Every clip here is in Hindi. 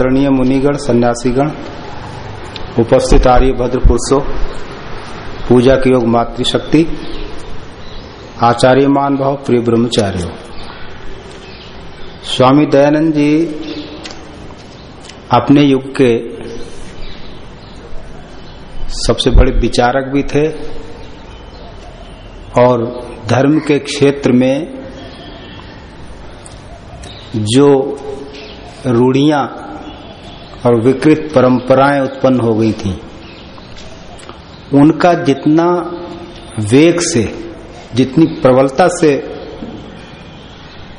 सर्वसमादरणीय मुनिगण, सन्यासीगण, उपस्थित आर्य भद्र पुरुषों पूजा के योग मातृशक्ति आचार्य मान भाव प्रिय ब्रह्मचार्य। स्वामी दयानंद जी अपने युग के सबसे बड़े विचारक भी थे और धर्म के क्षेत्र में जो रूढ़ियाँ और विकृत परंपराएँ उत्पन्न हो गई थी। उनका जितना वेग से, जितनी प्रबलता से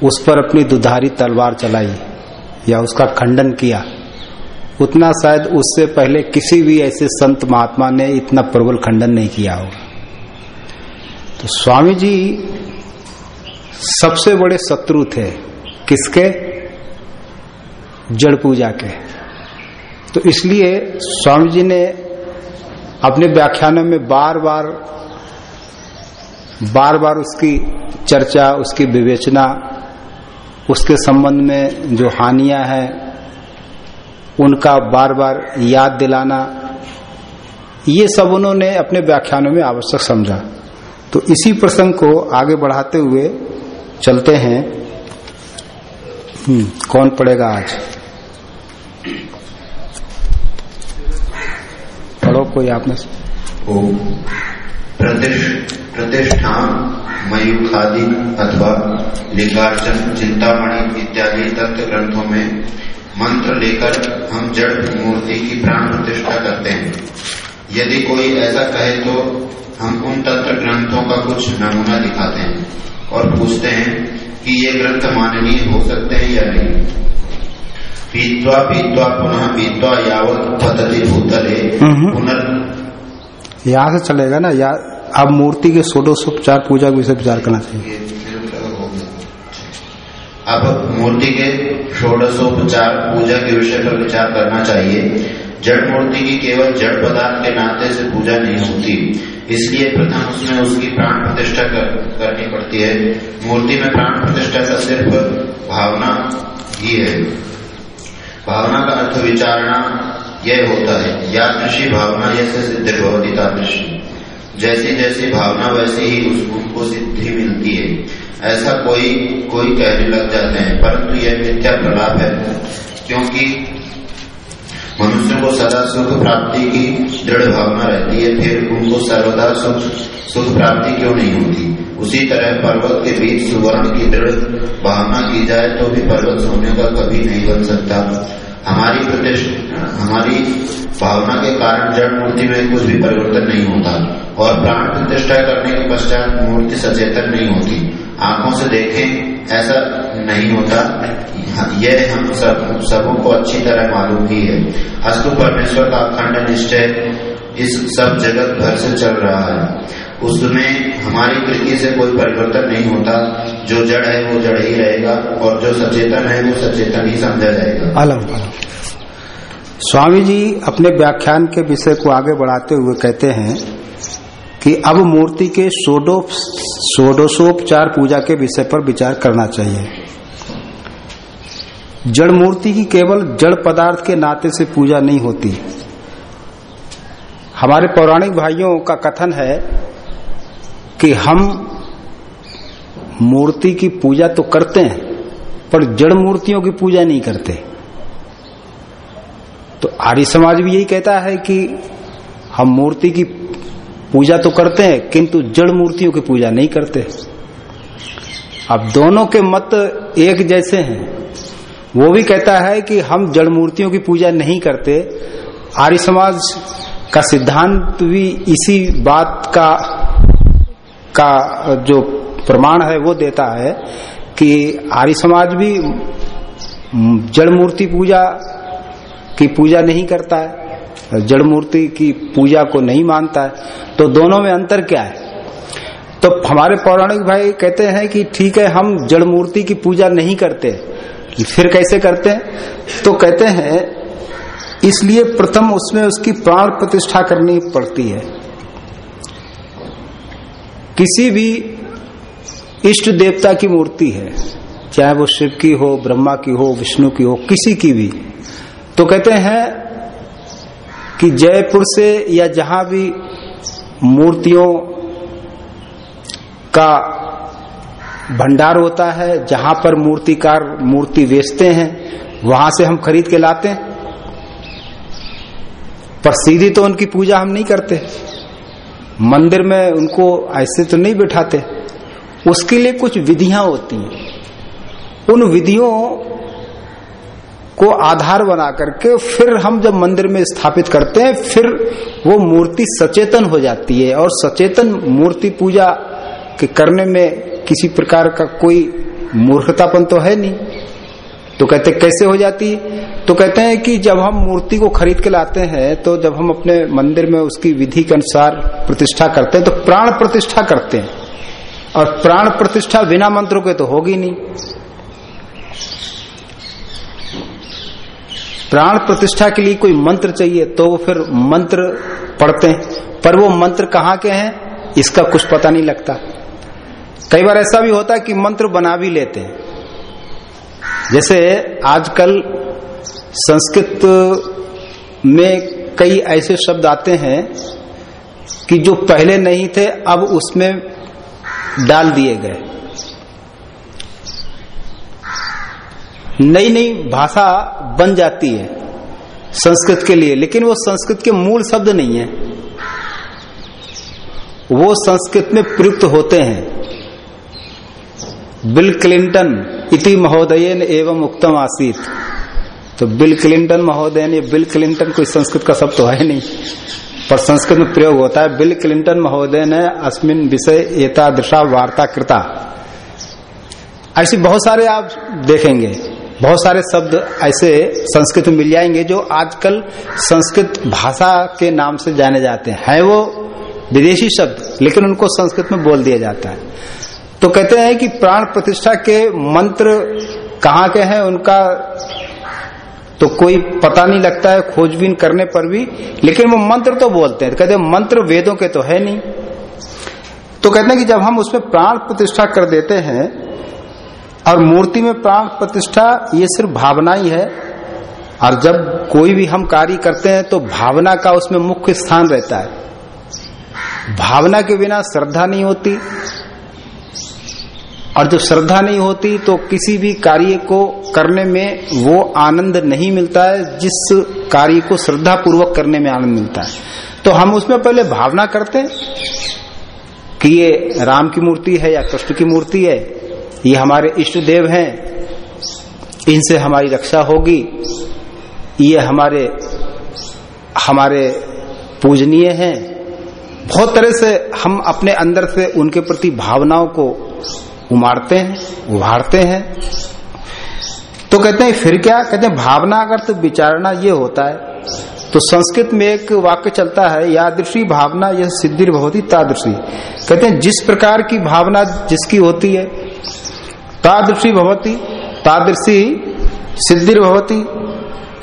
उस पर अपनी दुधारी तलवार चलाई या उसका खंडन किया, उतना शायद उससे पहले किसी भी ऐसे संत महात्मा ने इतना प्रबल खंडन नहीं किया होगा। तो स्वामी जी सबसे बड़े शत्रु थे किसके? जड़ पूजा के। तो इसलिए स्वामी जी ने अपने व्याख्यानों में बार बार बार बार उसकी चर्चा, उसकी विवेचना, उसके संबंध में जो हानियाँ हैं, उनका बार बार याद दिलाना, ये सब उन्होंने अपने व्याख्यानों में आवश्यक समझा। तो इसी प्रसंग को आगे बढ़ाते हुए चलते हैं। कौन पढ़ेगा आज? कोई आपने प्रतिष्ठा मयूखादि अथवा लिंगार्चन, चिंतामणि इत्यादि तत्व ग्रंथों में मंत्र लेकर हम जड़ मूर्ति की प्राण प्रतिष्ठा करते हैं। यदि कोई ऐसा कहे तो हम उन तंत्र ग्रंथों का कुछ नमूना दिखाते हैं और पूछते हैं कि ये ग्रंथ माननीय हो सकते हैं या नहीं। पीत्वा पीत्वा पुनः पीत्वा यावत पतति भूतले। पुनर् यहाँ से चलेगा ना या अब मूर्ति के षोडशोपचार पूजा के विषय विचार करना चाहिए। अब मूर्ति के षोडशोपचार पूजा के विषय पर विचार करना चाहिए। जड़ मूर्ति की केवल जड़ पदार्थ के नाते से पूजा नहीं होती। इसलिए प्रथम उसमें उसकी प्राण प्रतिष्ठा कर, करनी पड़ती है। मूर्ति में प्राण प्रतिष्ठा का सिर्फ़ भावना ही है। भावना का अर्थ विचारणा यह होता है। या दृषि भावना यह सिद्ध भवती तादृशी। जैसी जैसी भावना वैसी ही उस उनको सिद्धि मिलती है। ऐसा कोई कोई कहने लग जाते हैं, परंतु यह मिथ्या प्रलाप है, क्योंकि मनुष्य को सदा सुख प्राप्ति की दृढ़ भावना रहती है, फिर उनको सर्वदा सुख सुख प्राप्ति क्यों नहीं होती? उसी तरह पर्वत के बीच सुवर्ण की दृढ़ भावना की जाए तो भी पर्वत सोने का कभी नहीं बन सकता। हमारी प्रतिष्ठा, हमारी भावना के कारण जड़ मूर्ति में कुछ भी परिवर्तन नहीं होता और प्राण प्रतिष्ठा करने के पश्चात मूर्ति सचेतन नहीं होती। आँखों से देखें, ऐसा नहीं होता। यह हम सब, सबों को अच्छी तरह मालूम ही है। अस्तु परमेश्वर का अखंड निश्चय इस सब जगत भर से चल रहा है। उसमें हमारी कृति से कोई परिवर्तन नहीं होता। जो जड़ है, वो जड़ ही रहेगा और जो सचेतन है, वो सचेतन ही समझा जाएगा। अलग स्वामी जी अपने व्याख्यान के विषय को आगे बढ़ाते हुए कहते हैं कि अब मूर्ति के षोडशोपचार पूजा के विषय पर विचार करना चाहिए। जड़ मूर्ति की केवल जड़ पदार्थ के नाते से पूजा नहीं होती। हमारे पौराणिक भाइयों का कथन है कि हम मूर्ति की पूजा तो करते हैं, पर जड़ मूर्तियों की पूजा नहीं करते। तो आर्य समाज भी यही कहता है कि हम मूर्ति की पूजा तो करते हैं, किंतु जड़ मूर्तियों की पूजा नहीं करते। अब दोनों के मत एक जैसे हैं। वो भी कहता है कि हम जड़ मूर्तियों की पूजा नहीं करते। आर्य समाज का सिद्धांत भी इसी बात का का जो प्रमाण है वो देता है कि आर्य समाज भी जड़ मूर्ति पूजा की पूजा नहीं करता है जड़ मूर्ति की पूजा को नहीं मानता है तो दोनों में अंतर क्या है? तो हमारे पौराणिक भाई कहते हैं कि ठीक है, हम जड़ मूर्ति की पूजा नहीं करते, फिर कैसे करते हैं? तो कहते हैं, इसलिए प्रथम उसमें उसकी प्राण प्रतिष्ठा करनी पड़ती है। किसी भी इष्ट देवता की मूर्ति है, चाहे वो शिव की हो, ब्रह्मा की हो, विष्णु की हो, किसी की भी। तो कहते हैं कि जयपुर से या जहाँ भी मूर्तियों का भंडार होता है, जहाँ पर मूर्तिकार मूर्ति बेचते हैं, वहाँ से हम खरीद के लाते हैं। पर सीधी तो उनकी पूजा हम नहीं करते। मंदिर में उनको ऐसे तो नहीं बिठाते। उसके लिए कुछ विधियाँ होती हैं। उन विधियों को आधार बना करके फिर हम जब मंदिर में स्थापित करते हैं, फिर वो मूर्ति सचेतन हो जाती है और सचेतन मूर्ति पूजा के करने में किसी प्रकार का कोई मूर्खतापन तो है नहीं। तो कहते कैसे हो जाती? तो कहते हैं कि जब हम मूर्ति को खरीद के लाते हैं तो जब हम अपने मंदिर में उसकी विधि के अनुसार प्रतिष्ठा करते हैं तो प्राण प्रतिष्ठा करते हैं। और प्राण प्रतिष्ठा बिना मंत्रों के तो होगी नहीं। प्राण प्रतिष्ठा के लिए कोई मंत्र चाहिए तो वो फिर मंत्र पढ़ते हैं। पर वो मंत्र कहाँ के हैं, इसका कुछ पता नहीं लगता। कई बार ऐसा भी होता है कि मंत्र बना भी लेते हैं। जैसे आजकल संस्कृत में कई ऐसे शब्द आते हैं कि जो पहले नहीं थे, अब उसमें डाल दिए गए। नई नई भाषा बन जाती है संस्कृत के लिए, लेकिन वो संस्कृत के मूल शब्द नहीं है। वो संस्कृत में प्रयुक्त होते हैं। बिल क्लिंटन इति महोदय एवं उक्तम आसीत तो बिल क्लिंटन महोदय ने बिल क्लिंटन कोई संस्कृत का शब्द तो है नहीं। पर संस्कृत में प्रयोग होता है, बिल क्लिंटन महोदय ने अस्मिन विषय एतादृशा वार्ता कृता। ऐसे बहुत सारे आप देखेंगे, बहुत सारे शब्द ऐसे संस्कृत मिल जाएँगे जो आजकल संस्कृत भाषा के नाम से जाने जाते हैं। है वो विदेशी शब्द, लेकिन उनको संस्कृत में बोल दिया जाता है। तो कहते हैं कि प्राण प्रतिष्ठा के मंत्र कहाँ के हैं उनका तो कोई पता नहीं लगता है, खोजबीन करने पर भी, लेकिन वो मंत्र तो बोलते हैं। कहते हैं, मंत्र वेदों के तो है नहीं। तो कहते हैं कि जब हम उसमें प्राण प्रतिष्ठा कर देते हैं, और मूर्ति में प्राण प्रतिष्ठा, ये सिर्फ़ भावना ही है, और जब कोई भी हम कार्य करते हैं तो भावना का उसमें मुख्य स्थान रहता है। भावना के बिना श्रद्धा नहीं होती। और जब श्रद्धा नहीं होती तो किसी भी कार्य को करने में वो आनंद नहीं मिलता है, जिस कार्य को श्रद्धा पूर्वक करने में आनंद मिलता है। तो हम उसमें पहले भावना करते हैं कि ये राम की मूर्ति है या कृष्ण की मूर्ति है, ये हमारे इष्ट देव हैं, इनसे हमारी रक्षा होगी, ये हमारे हमारे पूजनीय हैं। बहुत तरह से हम अपने अंदर से उनके प्रति भावनाओं को उमारते हैं, उभारते हैं। तो कहते हैं, फिर क्या? कहते हैं, भावना अगर तो विचारना ये होता है। तो संस्कृत में एक वाक्य चलता है, यादृशी भावना यह सिद्धि भवती तादृशी। कहते हैं, जिस प्रकार की भावना जिसकी होती है, तादृशी भवती, तादृशी सिद्धि भवती,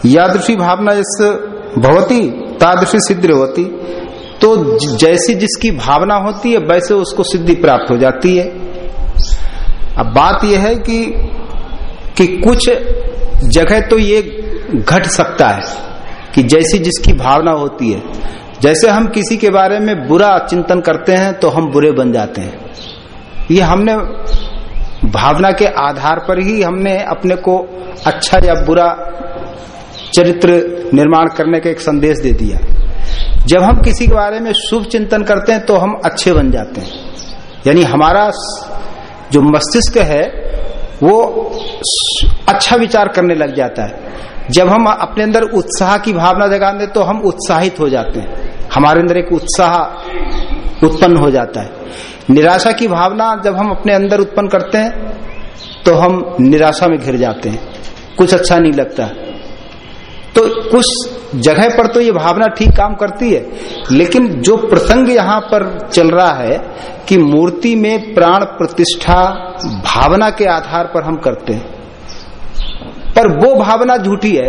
यादृशी भावना इस भवती, तादृशी सिद्धि होती। तो जैसी जिसकी भावना होती है, वैसे उसको सिद्धि प्राप्त हो जाती है। अब बात यह है कि कि कुछ जगह तो ये घट सकता है, कि जैसी जिसकी भावना होती है। जैसे हम किसी के बारे में बुरा चिंतन करते हैं तो हम बुरे बन जाते हैं। ये हमने भावना के आधार पर ही हमने अपने को अच्छा या बुरा चरित्र निर्माण करने का एक संदेश दे दिया। जब हम किसी के बारे में शुभ चिंतन करते हैं तो हम अच्छे बन जाते हैं। यानी हमारा जो मस्तिष्क है, वो अच्छा विचार करने लग जाता है। जब हम अपने अंदर उत्साह की भावना जगा दे तो हम उत्साहित हो जाते हैं। हमारे अंदर एक उत्साह उत्पन्न हो जाता है। निराशा की भावना जब हम अपने अंदर उत्पन्न करते हैं तो हम निराशा में घिर जाते हैं। कुछ अच्छा नहीं लगता। तो कुछ जगह पर तो ये भावना ठीक काम करती है, लेकिन जो प्रसंग यहाँ पर चल रहा है कि मूर्ति में प्राण प्रतिष्ठा भावना के आधार पर हम करते हैं। पर वो भावना झूठी है,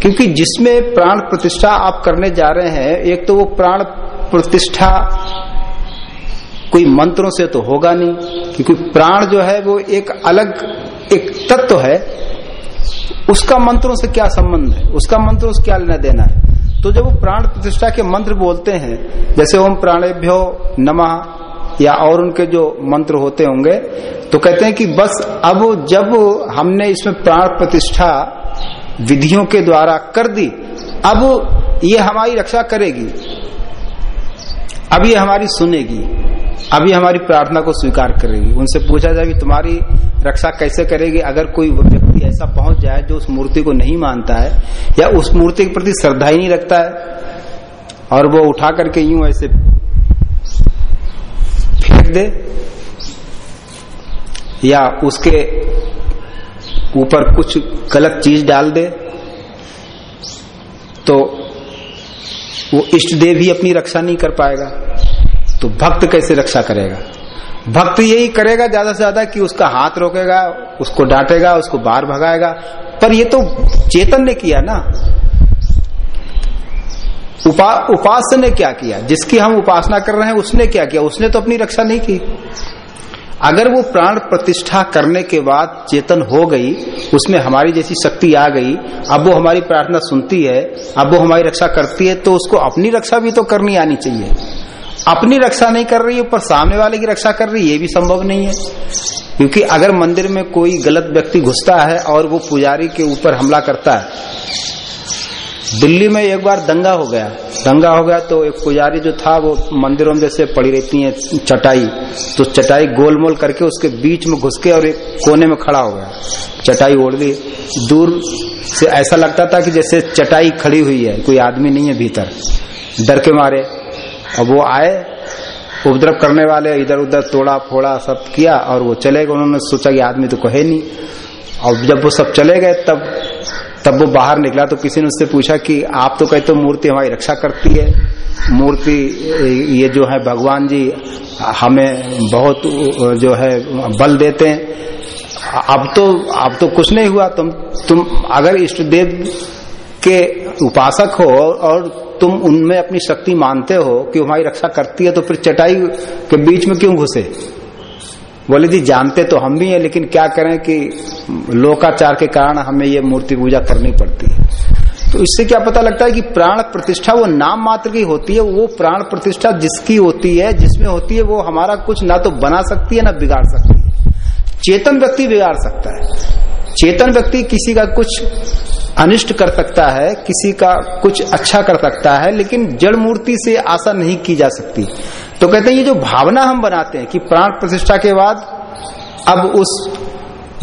क्योंकि जिसमें प्राण प्रतिष्ठा आप करने जा रहे हैं, एक तो वो प्राण प्रतिष्ठा कोई मंत्रों से तो होगा नहीं, क्योंकि प्राण जो है वो एक अलग एक तत्व तो है उसका मंत्रों से क्या संबंध है? उसका मंत्रों से क्या लेना देना है। तो जब वो प्राण प्रतिष्ठा के मंत्र बोलते हैं, जैसे ओम प्राणेभ्यो नमः, या और उनके जो मंत्र होते होंगे तो कहते हैं कि बस अब जब हमने इसमें प्राण प्रतिष्ठा विधियों के द्वारा कर दी, अब ये हमारी रक्षा करेगी। अब ये हमारी सुनेगी। अभी हमारी प्रार्थना को स्वीकार करेगी। उनसे पूछा जाए कि तुम्हारी रक्षा कैसे करेगी? अगर कोई ऐसा पहुँच जाए जो उस मूर्ति को नहीं मानता है, या उस मूर्ति के प्रति श्रद्धा ही नहीं रखता है, और वो उठा करके यूँ ऐसे फेंक दे, या उसके ऊपर कुछ गलत चीज़ डाल दे तो वो इष्ट देव ही अपनी रक्षा नहीं कर पाएगा तो भक्त कैसे रक्षा करेगा? भक्त यही करेगा ज़्यादा से ज़्यादा कि उसका हाथ रोकेगा उसको डांटेगा उसको बाहर भगाएगा। पर ये तो चेतन ने किया ना। उपा, उपास्य ने क्या किया? जिसकी हम उपासना कर रहे हैं उसने क्या किया? उसने तो अपनी रक्षा नहीं की। अगर वो प्राण प्रतिष्ठा करने के बाद चेतन हो गई उसमें हमारी जैसी शक्ति आ गई अब वो हमारी प्रार्थना सुनती है अब वो हमारी रक्षा करती है तो उसको अपनी रक्षा भी तो करनी आनी चाहिए। अपनी रक्षा नहीं कर रही है पर सामने वाले की रक्षा कर रही है ये भी संभव नहीं है। क्योंकि अगर मंदिर में कोई गलत व्यक्ति घुसता है और वो पुजारी के ऊपर हमला करता है, दिल्ली में एक बार दंगा हो गया। दंगा हो गया तो एक पुजारी जो था, वो मंदिरों में जैसे पड़ी रहती है चटाई। तो चटाई गोलमोल करके उसके बीच में घुस के और एक कोने में खड़ा हो गया। चटाई ओढ़ दी दूर से ऐसा लगता था कि जैसे चटाई खड़ी हुई है, कोई आदमी नहीं है भीतर। डर के मारे अब वो आए, उपद्रव करने वाले इधर उधर तोड़ा, फोड़ा, सब किया और वो चले गए। उन्होंने सोचा कि आदमी तो कहे नहीं। और जब वो सब चले गए, तब तब वो बाहर निकला तो किसी ने उससे पूछा कि आप तो कहते हो मूर्ति हमारी रक्षा करती है। मूर्ति, ये जो है भगवान जी, हमें बहुत, जो है, बल देते हैं। अब तो अब तो कुछ नहीं हुआ। तुम तुम, अगर इष्ट देव के उपासक हो और तुम उनमें अपनी शक्ति मानते हो कि हमारी रक्षा करती है तो फिर चटाई के बीच में क्यों घुसे? बोले, जी, जानते तो हम भी हैं, लेकिन क्या करें कि लोकाचार के कारण हमें ये मूर्ति पूजा करनी पड़ती है। तो इससे क्या पता लगता है कि प्राण प्रतिष्ठा वो नाम मात्र की होती है, वो प्राण प्रतिष्ठा जिसकी होती है, जिसमें होती है, वो हमारा कुछ ना तो बना सकती है, ना बिगाड़ सकती है। चेतन व्यक्ति बिगाड़ सकता है। चेतन व्यक्ति किसी का कुछ अनिष्ट कर सकता है, किसी का कुछ अच्छा कर सकता है, लेकिन जड़ मूर्ति से आशा नहीं की जा सकती। तो कहते हैं, ये जो भावना हम बनाते हैं कि प्राण प्रतिष्ठा के बाद अब उस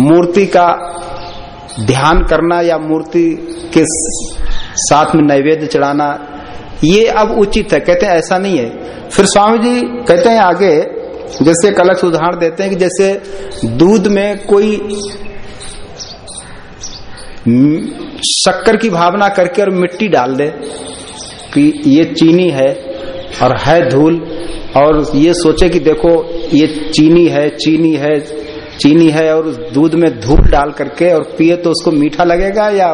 मूर्ति का ध्यान करना या मूर्ति के साथ में नैवेद्य चढ़ाना, ये अब उचित है। कहते हैं, ऐसा नहीं है। फिर स्वामी जी कहते हैं आगे, जैसे एक अलग उदाहरण देते हैं कि जैसे दूध में कोई शक्कर की भावना करके और मिट्टी डाल दे कि ये चीनी है और है धूल, और ये सोचे कि देखो ये चीनी है चीनी है चीनी है, और उस दूध में धूल डाल करके और पिए तो उसको मीठा लगेगा या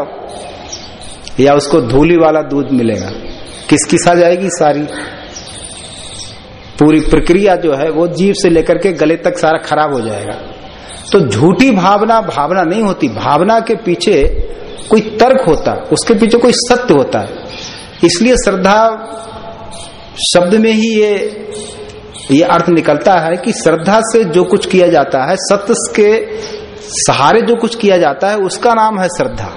या उसको धूली वाला दूध मिलेगा? किसकी सा जाएगी सारी। पूरी प्रक्रिया जो है वो जीव से लेकर के गले तक सारा खराब हो जाएगा। तो झूठी भावना भावना नहीं होती। भावना के पीछे कोई तर्क होता, उसके पीछे कोई सत्य होता है। इसलिए श्रद्धा शब्द में ही ये ये अर्थ निकलता है कि श्रद्धा से जो कुछ किया जाता है, सत्य के सहारे जो कुछ किया जाता है, उसका नाम है श्रद्धा।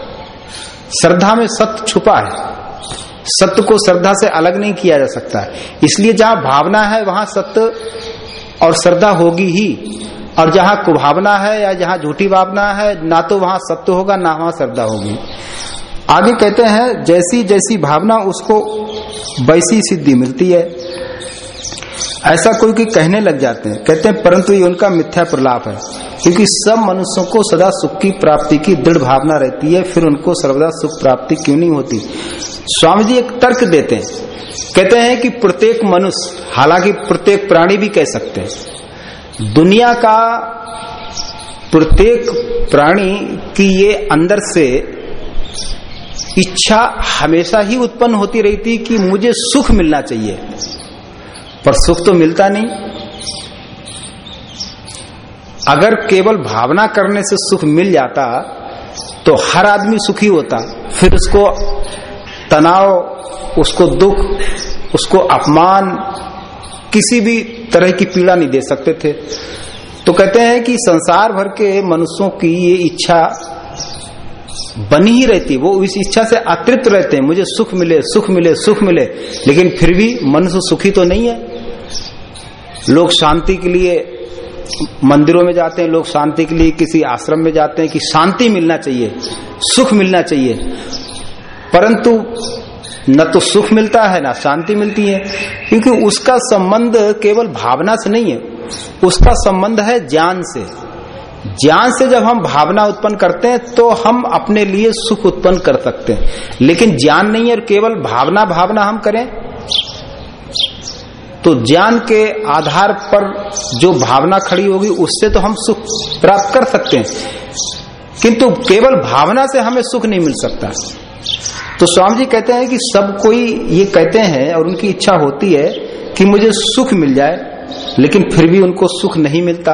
श्रद्धा में सत्य छुपा है। सत्य को श्रद्धा से अलग नहीं किया जा सकता। इसलिए जहाँ भावना है, वहाँ सत्य और श्रद्धा होगी ही। और जहाँ कुभावना है या जहाँ झूठी भावना है, ना तो वहाँ सत्य होगा, ना वहाँ श्रद्धा होगी। आगे कहते हैं, जैसी जैसी भावना उसको वैसी सिद्धि मिलती है। ऐसा कोई कोई कहने लग जाते हैं। कहते हैं, परंतु ये उनका मिथ्या प्रलाप है। क्योंकि सब मनुष्यों को सदा सुख की प्राप्ति की दृढ़ भावना रहती है, फिर उनको सर्वदा सुख प्राप्ति क्यों नहीं होती? स्वामी जी एक तर्क देते हैं। कहते हैं कि प्रत्येक मनुष्य, हालाँकि प्रत्येक प्राणी भी कह सकते हैं। दुनिया का प्रत्येक प्राणी की ये अंदर से इच्छा हमेशा ही उत्पन्न होती रहती कि मुझे सुख मिलना चाहिए। पर सुख तो मिलता नहीं। अगर केवल भावना करने से सुख मिल जाता तो हर आदमी सुखी होता। फिर उसको तनाव, उसको दुख, उसको अपमान, किसी भी तरह की पीड़ा नहीं दे सकते थे। तो कहते हैं कि संसार भर के मनुष्यों की ये इच्छा बनी ही रहती, वो इस इच्छा से अतृप्त रहते हैं। मुझे सुख मिले सुख मिले सुख मिले, लेकिन फिर भी मनुष्य सुखी तो नहीं है। लोग शांति के लिए मंदिरों में जाते हैं, लोग शांति के लिए किसी आश्रम में जाते हैं कि शांति मिलना चाहिए, सुख मिलना चाहिए। परंतु न तो सुख मिलता है, ना शांति मिलती है। क्योंकि उसका संबंध केवल भावना से नहीं है। उसका संबंध है ज्ञान से। ज्ञान से जब हम भावना उत्पन्न करते हैं तो हम अपने लिए सुख उत्पन्न कर सकते हैं। लेकिन ज्ञान नहीं है और केवल भावना भावना हम करें। तो ज्ञान के आधार पर जो भावना खड़ी होगी, उससे तो हम सुख प्राप्त कर सकते हैं। किंतु केवल भावना से हमें सुख नहीं मिल सकता। तो स्वामी जी कहते हैं कि सब कोई ये कहते हैं और उनकी इच्छा होती है कि मुझे सुख मिल जाए, लेकिन फिर भी उनको सुख नहीं मिलता।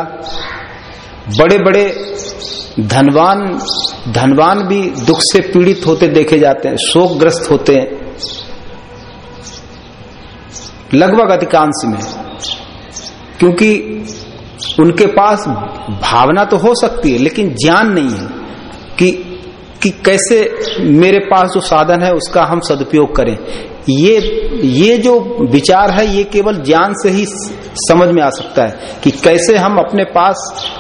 बड़े बड़े धनवान धनवान भी दुख से पीड़ित होते देखे जाते हैं, शोकग्रस्त होते हैं। लगभग अधिकांश में, क्योंकि उनके पास भावना तो हो सकती है, लेकिन ज्ञान नहीं है कि कि कैसे मेरे पास जो साधन है उसका हम सदुपयोग करें। ये ये जो विचार है, ये केवल ज्ञान से ही समझ में आ सकता है कि कैसे हम अपने पास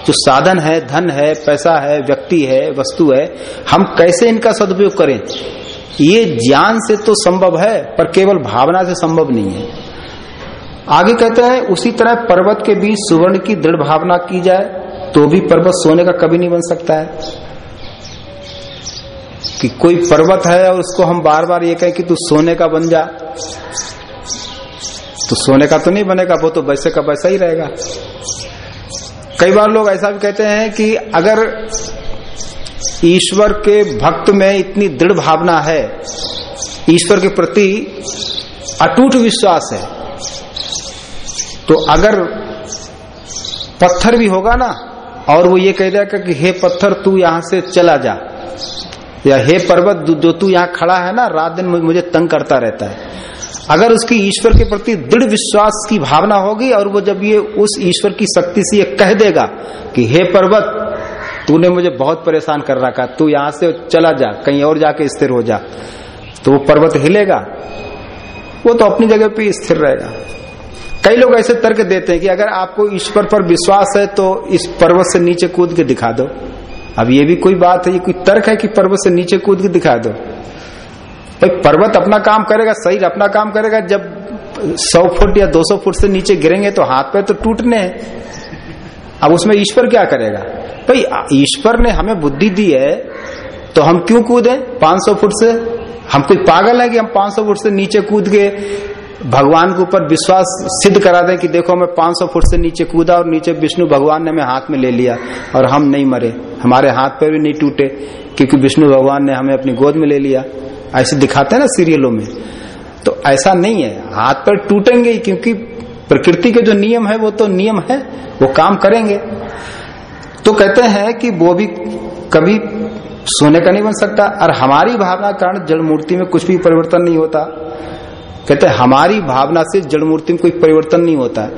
जो साधन है, धन है, पैसा है, व्यक्ति है, वस्तु है, हम कैसे इनका सदुपयोग करें? ये ज्ञान से तो संभव है, पर केवल भावना से संभव नहीं है। आगे कहते हैं, उसी तरह पर्वत के बीच सुवर्ण की दृढ़ भावना की जाए तो भी पर्वत सोने का कभी नहीं बन सकता है। कि कोई पर्वत है और उसको हम बार बार ये कहें कि तू सोने का बन जा। तो सोने का तो नहीं बनेगा, वो तो वैसे का वैसा ही रहेगा। कई बार लोग ऐसा भी कहते हैं कि अगर ईश्वर के भक्त में इतनी दृढ़ भावना है, ईश्वर के प्रति अटूट विश्वास है तो अगर पत्थर भी होगा ना, और वो ये कह देगा कि हे पत्थर, तू यहाँ से चला जा। या हे पर्वत, जो तू यहाँ खड़ा है ना, रात दिन मुझे तंग करता रहता है। अगर उसकी ईश्वर के प्रति दृढ़ विश्वास की भावना होगी और वो जब ये उस ईश्वर की शक्ति से ये कह देगा कि हे पर्वत, तूने मुझे बहुत परेशान कर रखा, तू यहाँ से चला जा, कहीं और जाके स्थिर हो जा तो वो पर्वत हिलेगा। वो तो अपनी जगह पे स्थिर रहेगा। कई लोग ऐसे तर्क देते हैं कि अगर आपको ईश्वर पर विश्वास है तो इस पर्वत से नीचे कूद के दिखा दो। अब ये भी कोई बात है, ये कोई तर्क है कि पर्वत से नीचे कूद के दिखा दो। भाई, पर्वत अपना काम करेगा, शरीर अपना काम करेगा, जब सौ फुट या दो सौ फुट से नीचे गिरेंगे तो हाथ पे तो टूटने हैं। अब उसमें ईश्वर क्या करेगा? भाई, ईश्वर ने हमें बुद्धि दी है तो हम क्यों कूदे? 500 फुट से? हम कोई पागल है कि हम 500 फुट से नीचे कूद के भगवान के ऊपर विश्वास सिद्ध करा दे कि देखो मैं 500 फुट से नीचे कूदा और नीचे विष्णु भगवान ने हमें हाथ में ले लिया और हम नहीं मरे। हमारे हाथ पैर भी नहीं टूटे, क्योंकि विष्णु भगवान ने हमें अपनी गोद में ले लिया। ऐसे दिखाते हैं ना सीरियलों में। तो ऐसा नहीं है। हाथ पर टूटेंगे क्योंकि प्रकृति के जो नियम है, वो तो नियम है। वो काम करेंगे। तो कहते हैं कि वो भी कभी सोने का नहीं बन सकता। और हमारी भावना कारण जड़ मूर्ति में कुछ भी परिवर्तन नहीं होता। कहते हमारी भावना से जड़ मूर्ति में कोई परिवर्तन नहीं होता है।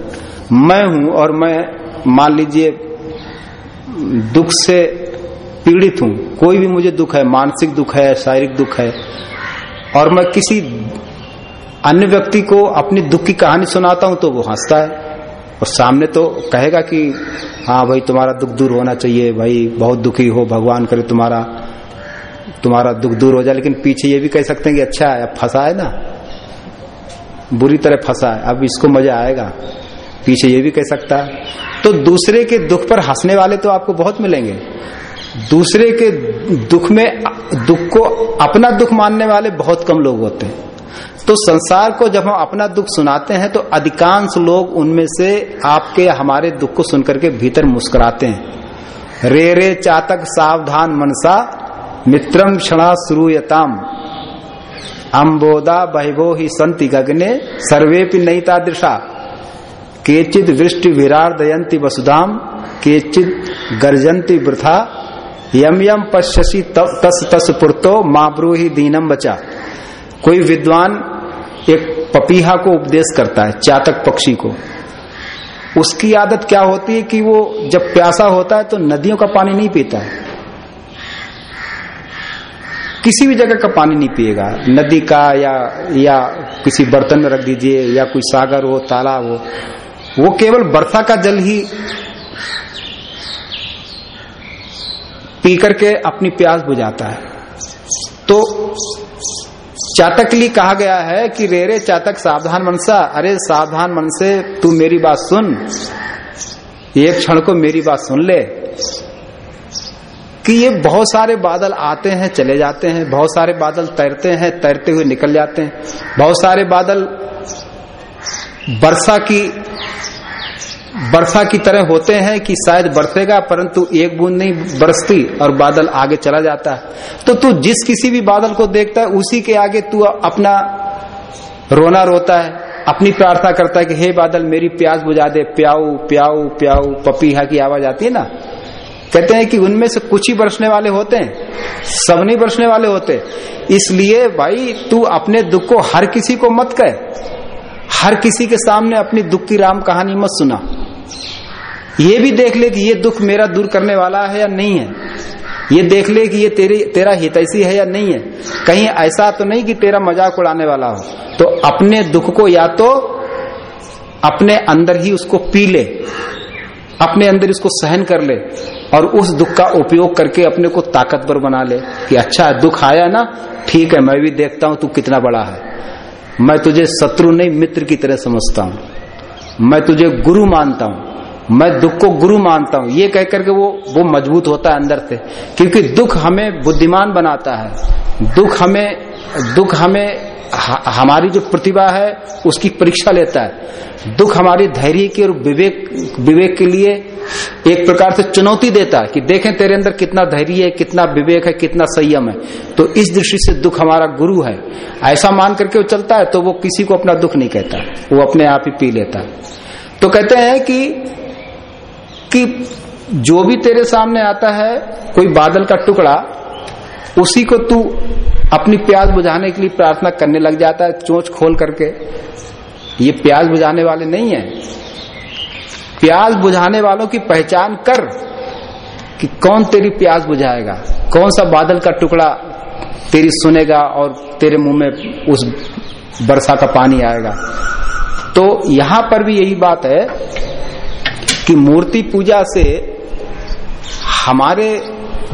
मैं हूँ और मैं, मान लीजिए, दुख से पीड़ित हूँ, कोई भी मुझे दुख है, मानसिक दुख है, शारीरिक दुख है, और मैं किसी अन्य व्यक्ति को अपनी दुख की कहानी सुनाता हूँ तो वो हंसता है, और सामने तो कहेगा कि हाँ भाई, तुम्हारा दुख दूर होना चाहिए, भाई, बहुत दुखी हो, भगवान करे तुम्हारा तुम्हारा दुख दूर हो जाए। लेकिन पीछे ये भी कह सकते हैं कि अच्छा है, अब फंसा है ना। बुरी तरह फंसा है, अब इसको मज़ा आएगा। पीछे ये भी कह सकता है। तो दूसरे के दुख पर हंसने वाले तो आपको बहुत मिलेंगे। दूसरे के दुख में, दुख को अपना दुख मानने वाले बहुत कम लोग होते हैं। तो संसार को जब हम अपना दुख सुनाते हैं तो अधिकांश लोग उनमें से आपके, हमारे दुख को सुनकर के भीतर मुस्कुराते हैं। रे रे चातक सावधान मनसा मित्रम क्षणा श्रूयताम अम्बोदा बहिभो ही संति गगने सर्वे नई तादृशा केचित वृष्टि विरार दयंती वसुधाम केचित गर्जंती वृथा। यम यम पश्यसी तस तस पुरतो माब्रू ही दीनम बचा कोई विद्वान एक पपीहा को उपदेश करता है, चातक पक्षी को। उसकी आदत क्या होती है कि वो जब प्यासा होता है तो नदियों का पानी नहीं पीता है। किसी भी जगह का पानी नहीं पिएगा। नदी का या या किसी बर्तन में रख दीजिए, या कोई सागर हो, तालाब हो, वो केवल बर्फा का जल ही पी करके अपनी प्यास बुझाता है। तो चातक लिए कहा गया है कि रे रे चातक सावधान मनसा, अरे सावधान मन से तू मेरी बात सुन, एक क्षण को मेरी बात सुन ले। कि ये बहुत सारे बादल आते हैं, चले जाते हैं, बहुत सारे बादल तैरते हैं, तैरते हुए निकल जाते हैं। बहुत सारे बादल वर्षा की वर्षा की तरह होते हैं कि शायद बरसेगा, परंतु एक बूंद नहीं, बरसती और बादल आगे चला जाता है। तो तू जिस किसी भी बादल को देखता है, उसी के आगे तू अपना रोना रोता है, अपनी प्रार्थना करता है कि, हे बादल, मेरी प्यास बुझा दे, प्याऊ प्याऊ प्याऊ, पपीहा की आवाज़ आती है ना? कहते हैं कि उनमें से कुछ ही बरसने वाले होते हैं। सब नहीं बरसने वाले होते। इसलिए भाई, तू अपने दुख को हर किसी को मत कह। हर किसी के सामने अपनी दुख की राम कहानी मत सुना। ये भी देख ले कि ये दुख मेरा दूर करने वाला है या नहीं है। ये देख ले कि ये तेरी, तेरा हितैषी है या नहीं है। कहीं ऐसा तो नहीं कि तेरा मज़ाक उड़ाने वाला हो। तो अपने दुख को या तो अपने अंदर ही उसको पी ले। अपने अंदर इसको सहन कर ले और उस दुख का उपयोग करके अपने को ताकतवर बना ले कि अच्छा दुख आया ना, ठीक है, मैं भी देखता हूँ तू कितना बड़ा है। मैं तुझे शत्रु नहीं, मित्र की तरह समझता हूँ। मैं तुझे गुरु मानता हूँ। मैं दुख को गुरु मानता हूँ। ये कह करके वो वो मज़बूत होता है अंदर से। क्योंकि दुख हमें बुद्धिमान बनाता है। दुख हमें दुख हमें हमारी जो प्रतिभा है, उसकी परीक्षा लेता है। दुख हमारी धैर्य की और विवेक विवेक के लिए एक प्रकार से चुनौती देता है कि देखें तेरे अंदर कितना धैर्य है, कितना विवेक है, कितना संयम है। तो इस दृष्टि से दुख हमारा गुरु है। ऐसा मान करके वो चलता है तो वो किसी को अपना दुख नहीं कहता। वो अपने आप ही पी लेता तो कहते हैं कि कि जो भी तेरे सामने आता है, कोई बादल का टुकड़ा, उसी को तू अपनी प्यास बुझाने के लिए प्रार्थना करने लग जाता है, चोच खोल करके। ये प्यास बुझाने वाले नहीं है। प्यास बुझाने वालों की पहचान कर कि कौन तेरी प्यास बुझाएगा, कौन सा बादल का टुकड़ा तेरी सुनेगा और तेरे मुँह में उस वर्षा का पानी आएगा। तो यहाँ पर भी यही बात है कि मूर्ति पूजा से हमारे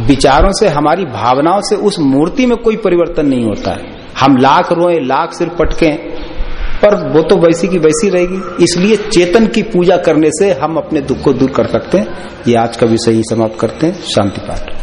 विचारों से, हमारी भावनाओं से उस मूर्ति में कोई परिवर्तन नहीं होता है। हम लाख रोए, लाख सिर पटके, पर वो तो वैसी की वैसी रहेगी। इसलिए चेतन की पूजा करने से हम अपने दुख को दूर कर सकते हैं। ये आज का विषय ही समाप्त करते हैं। शांति पाठ।